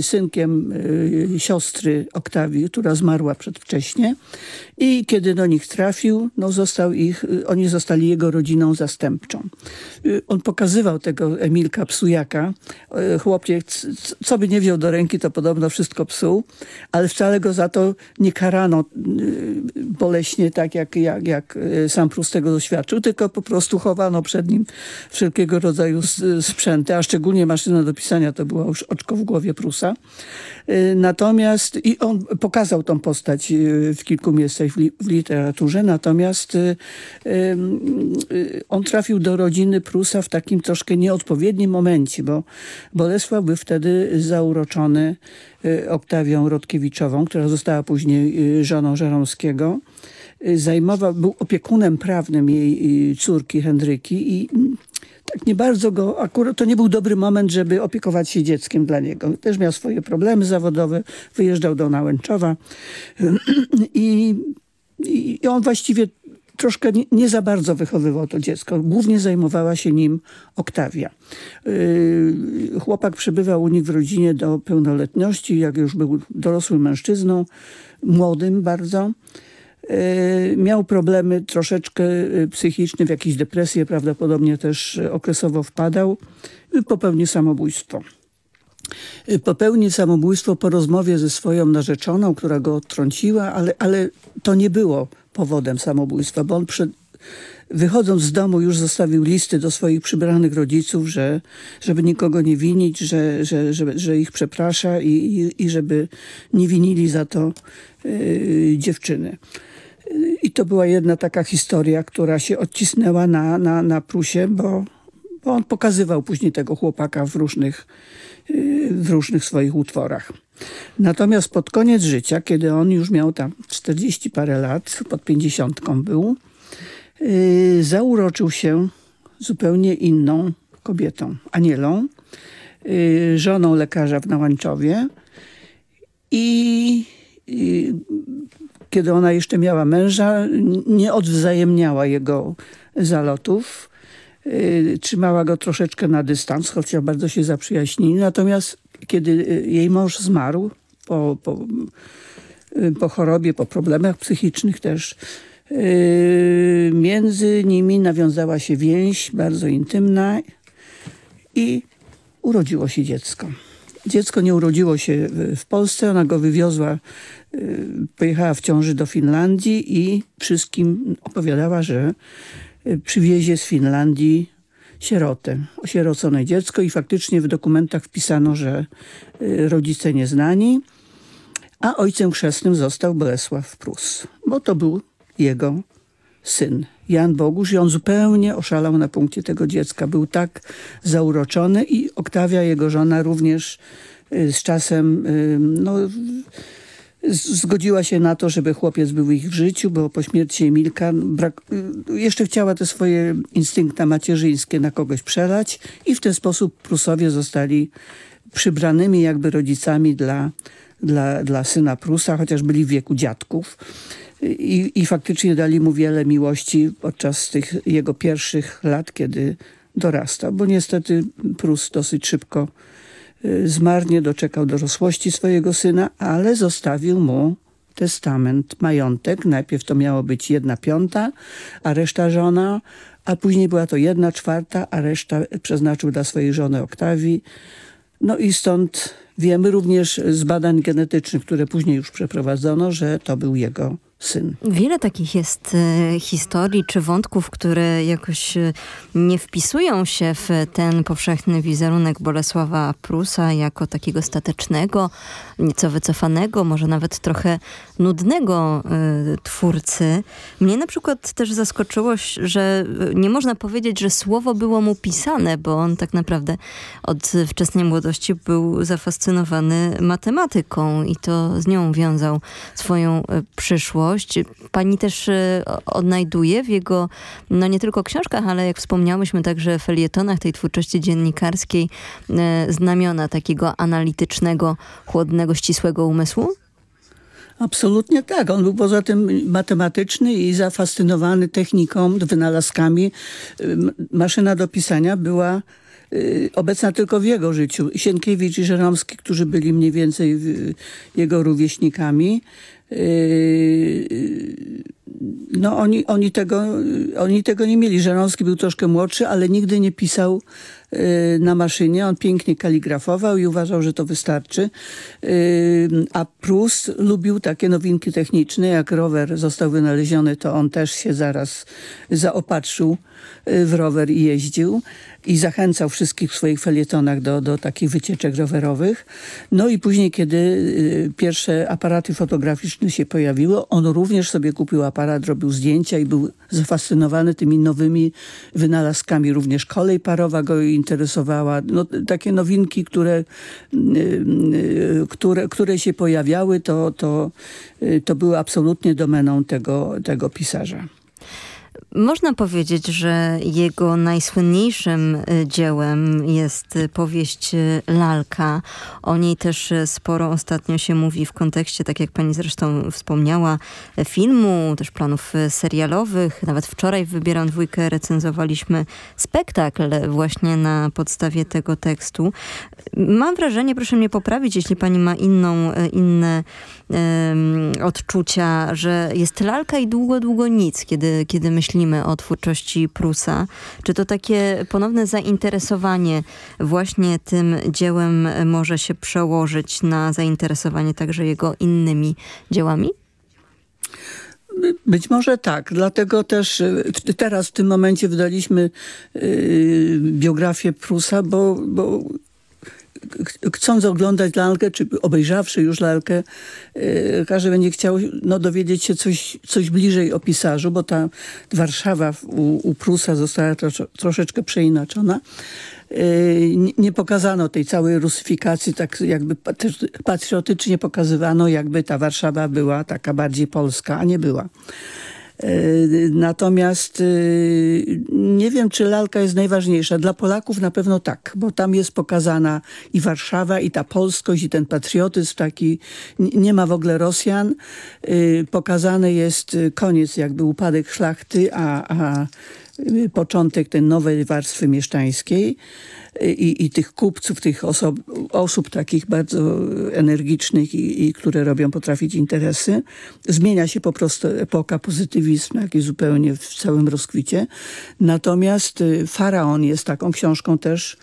synkiem y, siostry Oktawii, która zmarła przedwcześnie i kiedy do nich trafił, no został ich, oni zostali jego rodziną zastępczą. On pokazywał tego Emilka Psujaka. Chłopiec, co by nie wziął do ręki, to podobno wszystko psuł, ale wcale go za to nie karano boleśnie, tak jak, jak, jak sam Prus tego doświadczył, tylko po prostu chowano przed nim wszelkiego rodzaju sprzęty, a szczególnie maszyna do pisania to była już oczko w głowie Prusa. Y, natomiast i on pokazał tą postać y, w kilku miejscach w, li, w literaturze, natomiast y, on trafił do rodziny Prusa w takim troszkę nieodpowiednim momencie, bo Bolesław był wtedy zauroczony Oktawią Rodkiewiczową, która została później żoną Żeromskiego. Zajmował, był opiekunem prawnym jej córki Henryki i tak nie bardzo go, akurat to nie był dobry moment, żeby opiekować się dzieckiem dla niego. Też miał swoje problemy zawodowe, wyjeżdżał do Nałęczowa i, i on właściwie troszkę nie, nie, za bardzo wychowywał to dziecko. Głównie zajmowała się nim Oktawia. Yy, chłopak przebywał u nich w rodzinie do pełnoletności, jak już był dorosłym mężczyzną, młodym bardzo. E, miał problemy troszeczkę e, psychiczne, w jakieś depresje, prawdopodobnie też okresowo wpadał. Popełnił samobójstwo. Popełnił samobójstwo po rozmowie ze swoją narzeczoną, która go odtrąciła, ale, ale to nie było powodem samobójstwa, bo on przed, wychodząc z domu już zostawił listy do swoich przybranych rodziców, że, żeby nikogo nie winić, że, że, że, że ich przeprasza i, i, i żeby nie winili za to yy, dziewczyny. I to była jedna taka historia, która się odcisnęła na, na, na Prusie, bo, bo on pokazywał później tego chłopaka w różnych, w różnych swoich utworach. Natomiast pod koniec życia, kiedy on już miał tam 40 parę lat, pod pięćdziesiątką był, yy, zauroczył się zupełnie inną kobietą, Anielą, yy, żoną lekarza w Nałęczowie i, i kiedy ona jeszcze miała męża, nie odwzajemniała jego zalotów. Y, trzymała go troszeczkę na dystans, chociaż bardzo się zaprzyjaźnili. Natomiast kiedy y, jej mąż zmarł po, po, y, po chorobie, po problemach psychicznych też, między nimi nawiązała się więź bardzo intymna i urodziło się dziecko. Dziecko nie urodziło się w Polsce, ona go wywiozła, y, pojechała w ciąży do Finlandii i wszystkim opowiadała, że y, przywiezie z Finlandii sierotę, osierocone dziecko i faktycznie w dokumentach wpisano, że y, rodzice nieznani, a ojcem chrzestnym został Bolesław Prus, bo to był jego syn. Jan Bogusz i on zupełnie oszalał na punkcie tego dziecka. Był tak zauroczony i Oktawia, jego żona, również y, z czasem no, zgodziła się na to, żeby chłopiec był ich w życiu, bo po śmierci Emilka brak, y, jeszcze chciała te swoje instynkta macierzyńskie na kogoś przelać i w ten sposób Prusowie zostali przybranymi jakby rodzicami dla, dla, dla syna Prusa, chociaż byli w wieku dziadków. I, I faktycznie dali mu wiele miłości podczas tych jego pierwszych lat, kiedy dorastał, bo niestety Prus dosyć szybko y, zmarnie doczekał dorosłości swojego syna, ale zostawił mu testament, majątek. Najpierw to miało być jedna piąta, a reszta żona, a później była to jedna czwarta, a reszta przeznaczył dla swojej żony Oktawii. No i stąd wiemy również z badań genetycznych, które później już przeprowadzono, że to był jego syn. Wiele takich jest e, historii czy wątków, które jakoś e, nie wpisują się w ten powszechny wizerunek Bolesława Prusa jako takiego statecznego, nieco wycofanego, może nawet trochę nudnego e, twórcy. Mnie na przykład też zaskoczyło, że nie można powiedzieć, że słowo było mu pisane, bo on tak naprawdę od wczesnej młodości był zafascynowany matematyką i to z nią wiązał swoją przyszłość. Pani też e, odnajduje w jego, no nie tylko książkach, ale jak wspomniałyśmy także w felietonach tej twórczości dziennikarskiej e, znamiona takiego analitycznego, chłodnego, ścisłego umysłu? Absolutnie tak. On był poza tym matematyczny i zafascynowany techniką, wynalazkami. Maszyna do pisania była y, obecna tylko w jego życiu. Sienkiewicz i Żeromski, którzy byli mniej więcej jego rówieśnikami, Yy, no oni, oni, tego, oni tego nie mieli. Żeromski był troszkę młodszy, ale nigdy nie pisał na maszynie. On pięknie kaligrafował i uważał, że to wystarczy. Yy, a Prus lubił takie nowinki techniczne. Jak rower został wynaleziony, to on też się zaraz zaopatrzył w rower i jeździł i zachęcał wszystkich w swoich felietonach do, do takich wycieczek rowerowych. No i później, kiedy y, pierwsze aparaty fotograficzne się pojawiły, on również sobie kupił aparat, robił zdjęcia i był zafascynowany tymi nowymi wynalazkami. Również kolej parowa go interesowała. No, takie nowinki, które, y, y, które, które się pojawiały, to, to, to były absolutnie domeną tego, tego pisarza. Można powiedzieć, że jego najsłynniejszym y, dziełem jest y, powieść y, Lalka. O niej też sporo ostatnio się mówi w kontekście, tak jak pani zresztą wspomniała, filmu, też planów serialowych. Nawet wczoraj w Wybieram Dwójkę recenzowaliśmy spektakl właśnie na podstawie tego tekstu. Mam wrażenie, proszę mnie poprawić, jeśli pani ma inną, inne um, odczucia, że jest lalka i długo, długo nic, kiedy, kiedy myślimy o twórczości Prusa. Czy to takie ponowne zainteresowanie właśnie tym dziełem może się przełożyć na zainteresowanie także jego innymi dziełami? Być może tak, dlatego też y, teraz w tym momencie wydaliśmy yy, biografię Prusa, bo, bo chcąc oglądać lalkę, czy obejrzawszy już lalkę, yy, każdy będzie chciał no, dowiedzieć się coś, coś bliżej o pisarzu, bo ta Warszawa u, u Prusa została troszeczkę przeinaczona. Yy, nie pokazano tej całej rusyfikacji, tak jakby patriotycznie pokazywano, jakby ta Warszawa była taka bardziej polska, a nie była. E, natomiast e, nie wiem, czy lalka jest najważniejsza. Dla Polaków na pewno tak, bo tam jest pokazana i Warszawa, i ta polskość, i ten patriotyzm taki. Nie ma w ogóle Rosjan. E, pokazany jest koniec, jakby upadek szlachty, a, a początek tej nowej warstwy mieszczańskiej i, i tych kupców, tych oso osób takich bardzo energicznych i, i które robią potrafić interesy. Zmienia się po prostu epoka pozytywizmu, jakiś zupełnie w całym rozkwicie. Natomiast y, Faraon jest taką książką też,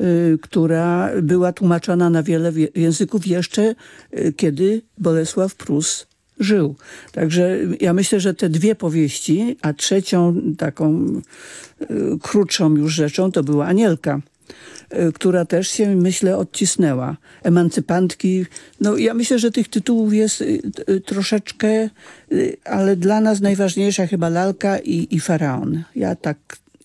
y, która była tłumaczona na wiele języków jeszcze, y, kiedy Bolesław Prus żył. Także ja myślę, że te dwie powieści, a trzecią taką krótszą już rzeczą to była Anielka która też się, myślę, odcisnęła. Emancypantki. No ja myślę, że tych tytułów jest y, troszeczkę, ale dla nas najważniejsza chyba Lalka i, i Faraon. Ja tak,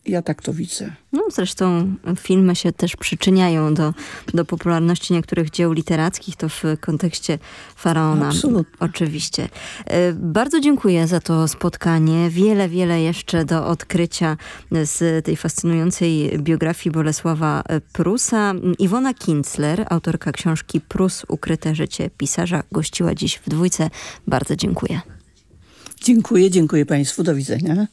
ja tak to widzę. No, zresztą filmy się też przyczyniają do, do popularności niektórych dzieł literackich, to w kontekście Faraona. Absolutnie. Oczywiście. E, bardzo dziękuję za to spotkanie. Wiele, wiele jeszcze do odkrycia z tej fascynującej biografii Bolesława Prusa. Iwona Kinzler, autorka książki Prus Ukryte życie pisarza, gościła dziś w dwójce. Bardzo dziękuję. Dziękuję, dziękuję Państwu. Do widzenia.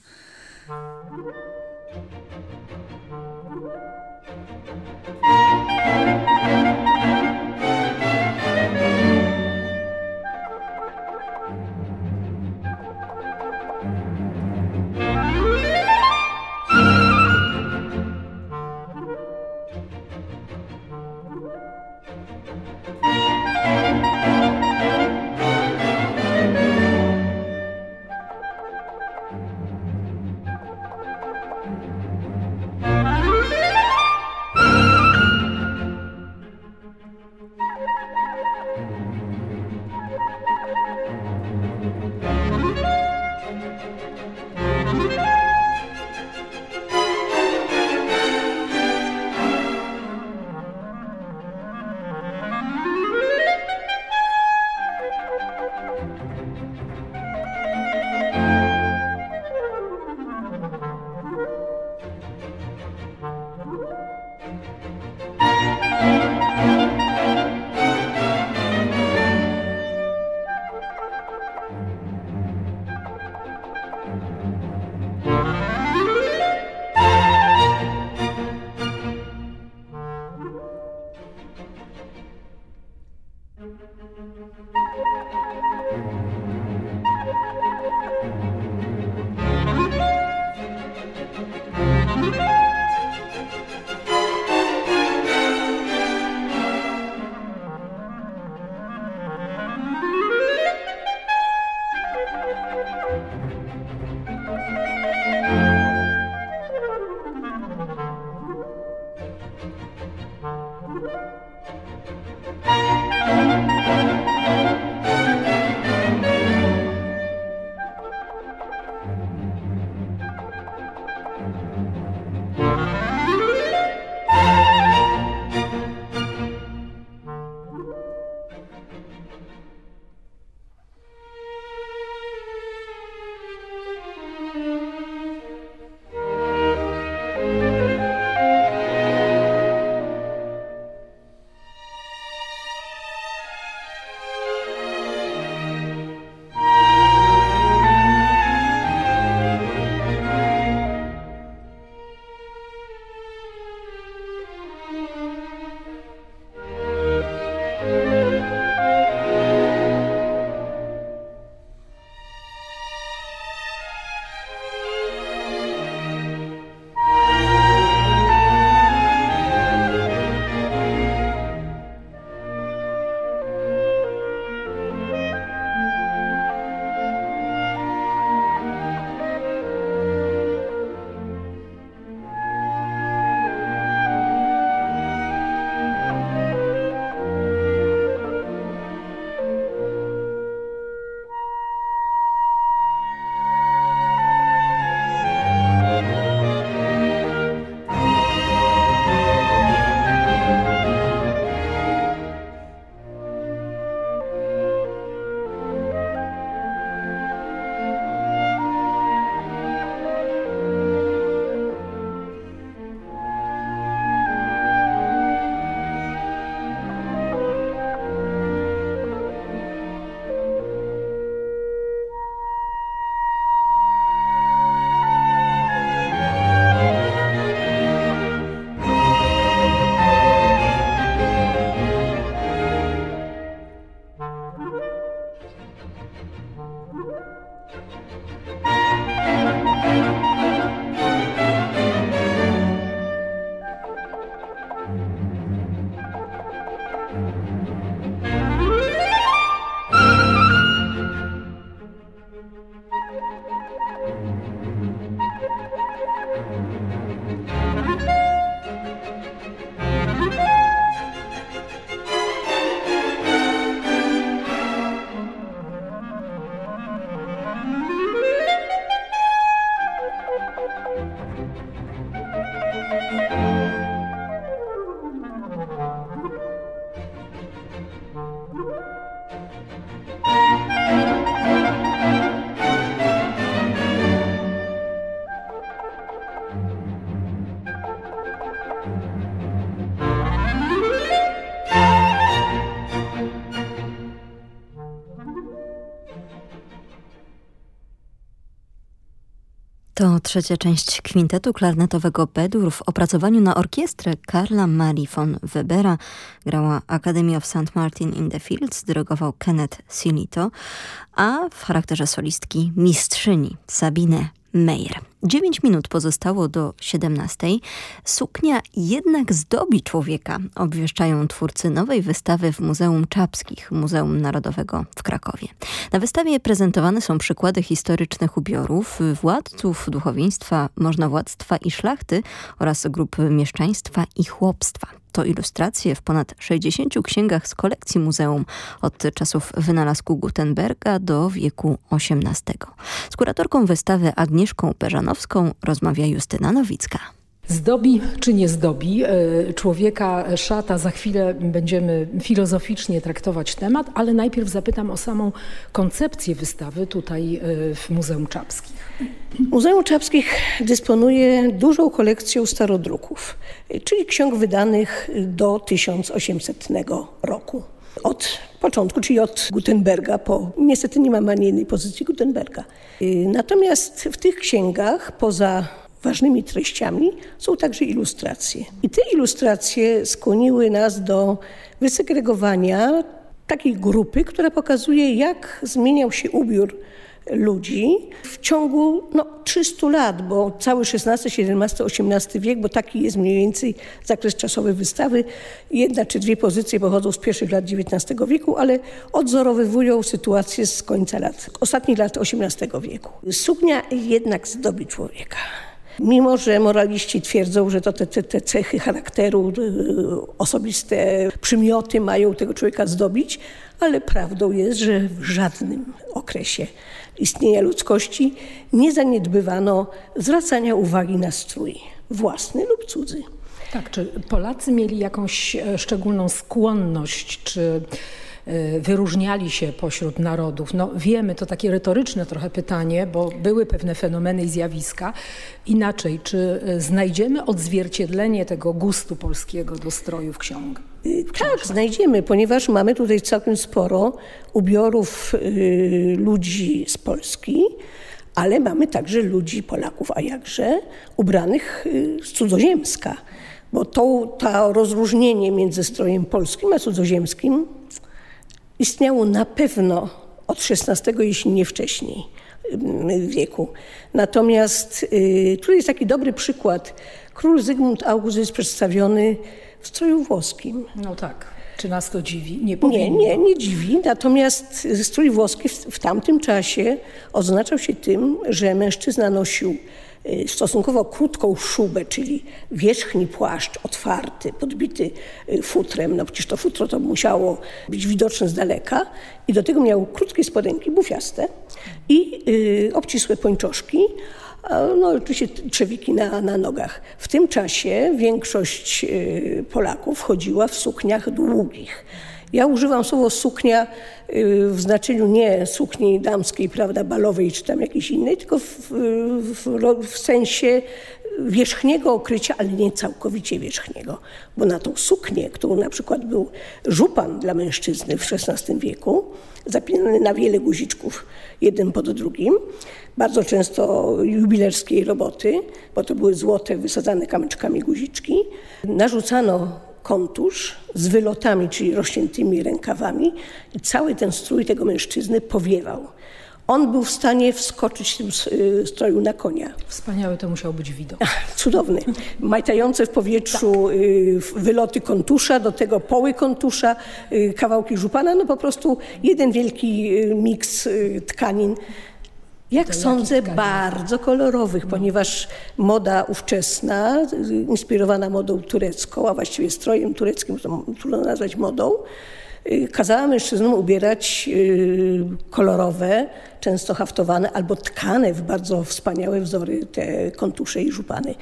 Trzecia część kwintetu klarnetowego Bedur w opracowaniu na orkiestrę Karla Marie von Webera. Grała Academy of St. Martin in the Fields, dyrygował Kenneth Silito, a w charakterze solistki mistrzyni Sabine Meyer. 9 minut pozostało do 17. Suknia jednak zdobi człowieka, obwieszczają twórcy nowej wystawy w Muzeum Czapskich, Muzeum Narodowego w Krakowie. Na wystawie prezentowane są przykłady historycznych ubiorów władców duchowieństwa, możnowładztwa i szlachty oraz grup mieszczaństwa i chłopstwa. To ilustracje w ponad 60 księgach z kolekcji muzeum od czasów wynalazku Gutenberga do wieku XVIII. Z kuratorką wystawy Agnieszką Peżanowską rozmawia Justyna Nowicka. Zdobi czy nie zdobi e, człowieka szata? Za chwilę będziemy filozoficznie traktować temat, ale najpierw zapytam o samą koncepcję wystawy tutaj e, w Muzeum Czapskich. Muzeum Czapskich dysponuje dużą kolekcją starodruków, czyli ksiąg wydanych do 1800 roku. Od początku, czyli od Gutenberga, po niestety nie mam ani jednej pozycji Gutenberga. Natomiast w tych księgach, poza ważnymi treściami są także ilustracje. I te ilustracje skłoniły nas do wysegregowania takiej grupy, która pokazuje, jak zmieniał się ubiór ludzi w ciągu no, 300 lat, bo cały XVI, XVII, XVIII wiek, bo taki jest mniej więcej zakres czasowy wystawy. Jedna czy dwie pozycje pochodzą z pierwszych lat XIX wieku, ale odzorowywują sytuację z końca lat, ostatnich lat XVIII wieku. Suknia jednak zdobi człowieka. Mimo, że moraliści twierdzą, że to te, te, te cechy charakteru, y, osobiste przymioty mają tego człowieka zdobić, ale prawdą jest, że w żadnym okresie istnienia ludzkości nie zaniedbywano zwracania uwagi na strój własny lub cudzy. Tak, czy Polacy mieli jakąś e, szczególną skłonność, czy wyróżniali się pośród narodów? No wiemy, to takie retoryczne trochę pytanie, bo były pewne fenomeny i zjawiska. Inaczej, czy e, znajdziemy odzwierciedlenie tego gustu polskiego do strojów ksiąg? Tak, znajdziemy, ponieważ mamy tutaj całkiem sporo ubiorów y, ludzi z Polski, ale mamy także ludzi, Polaków, a jakże, ubranych y, z cudzoziemska. Bo to, to rozróżnienie między strojem polskim a cudzoziemskim istniało na pewno od XVI, jeśli nie wcześniej y, wieku. Natomiast tu jest taki dobry przykład. Król Zygmunt August jest przedstawiony w stroju włoskim. No tak. Czy nas to dziwi? Nie, nie, nie, nie dziwi. Natomiast strój włoski w, w tamtym czasie oznaczał się tym, że mężczyzna nosił y, stosunkowo krótką szubę, czyli wierzchni płaszcz otwarty, podbity y, futrem. No przecież to futro to musiało być widoczne z daleka. I do tego miał krótkie spodenki, bufiaste i y, obcisłe pończoszki no oczywiście trzewiki na, na nogach. W tym czasie większość y, Polaków chodziła w sukniach długich. Ja używam słowa suknia y, w znaczeniu nie sukni damskiej, prawda, balowej czy tam jakiejś innej, tylko w, w, w sensie wierzchniego okrycia, ale nie całkowicie wierzchniego. Bo na tą suknię, którą na przykład był żupan dla mężczyzny w XVI wieku, zapinany na wiele guziczków, jeden pod drugim, bardzo często jubilerskiej roboty, bo to były złote, wysadzane kamyczkami guziczki, narzucano kontusz z wylotami, czyli rozciętymi rękawami i cały ten strój tego mężczyzny powiewał. On był w stanie wskoczyć w tym y, stroju na konia. Wspaniały to musiał być widok. Cudowny. Majtające w powietrzu tak. wyloty kontusza, do tego poły kontusza, y, kawałki żupana, no po prostu jeden wielki miks tkanin. Jak sądzę, bardzo kolorowych, no. ponieważ moda ówczesna, inspirowana modą turecką, a właściwie strojem tureckim, to trudno nazwać modą, Y, kazała mężczyznom ubierać y, kolorowe, często haftowane albo tkane w bardzo wspaniałe wzory te kontusze i żupany.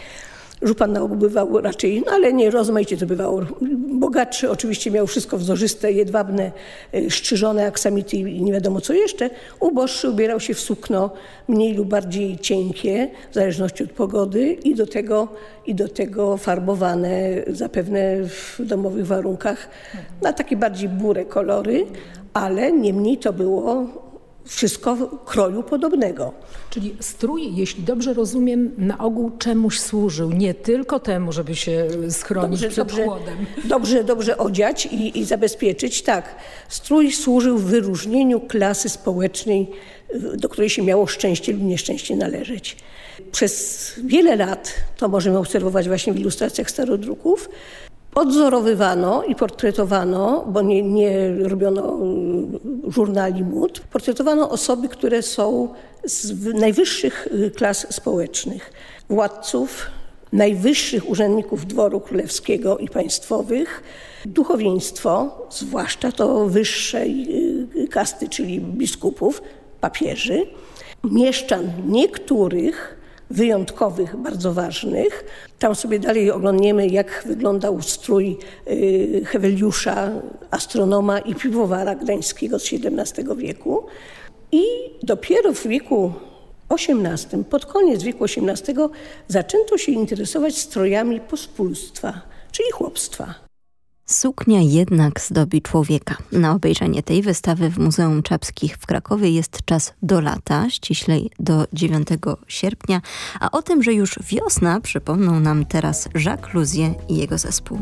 Żupan ogół bywał raczej, no ale nie rozmaicie to bywało. Bogatszy oczywiście miał wszystko wzorzyste, jedwabne, y, szczyżone aksamity i nie wiadomo co jeszcze. Uboższy ubierał się w sukno mniej lub bardziej cienkie, w zależności od pogody i do tego, i do tego farbowane zapewne w domowych warunkach na takie bardziej burę kolory, ale niemniej to było Wszystko kroju podobnego. Czyli strój, jeśli dobrze rozumiem, na ogół czemuś służył. Nie tylko temu, żeby się schronić Dobrze, przed dobrze, chłodem. dobrze, dobrze odziać i, i zabezpieczyć. Tak, strój służył wyróżnieniu klasy społecznej, do której się miało szczęście lub nieszczęście należeć. Przez wiele lat, to możemy obserwować właśnie w ilustracjach starodruków, odzorowywano i portretowano, bo nie, nie robiono y, żurnali mód, portretowano osoby, które są z najwyższych y, klas społecznych. Władców, najwyższych urzędników dworu królewskiego i państwowych, duchowieństwo, zwłaszcza to wyższej y, kasty, czyli biskupów, papieży, mieszczan niektórych wyjątkowych, bardzo ważnych. Tam sobie dalej oglądniemy, jak wyglądał strój y, Heweliusza, astronoma i piwowara gdańskiego z XVII wieku. I dopiero w wieku XVIII, pod koniec wieku XVIII, zaczęto się interesować strojami pospólstwa, czyli chłopstwa. Suknia jednak zdobi człowieka. Na obejrzenie tej wystawy w Muzeum Czapskich w Krakowie jest czas do lata, ściślej do 9 sierpnia, a o tym, że już wiosna przypomną nam teraz Jacques Luzier i jego zespół.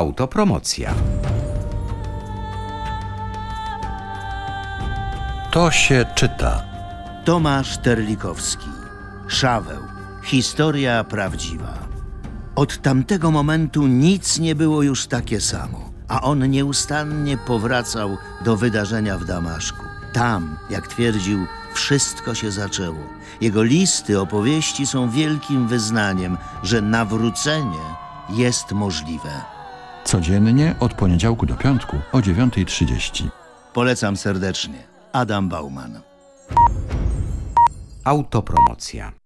Autopromocja. To się czyta. Tomasz Terlikowski. Szaweł. Historia prawdziwa. Od tamtego momentu nic nie było już takie samo, a on nieustannie powracał do wydarzenia w Damaszku. Tam, jak twierdził, wszystko się zaczęło. Jego listy, opowieści są wielkim wyznaniem, że nawrócenie jest możliwe. Codziennie od poniedziałku do piątku o 9.30. Polecam serdecznie. Adam Bauman. Autopromocja.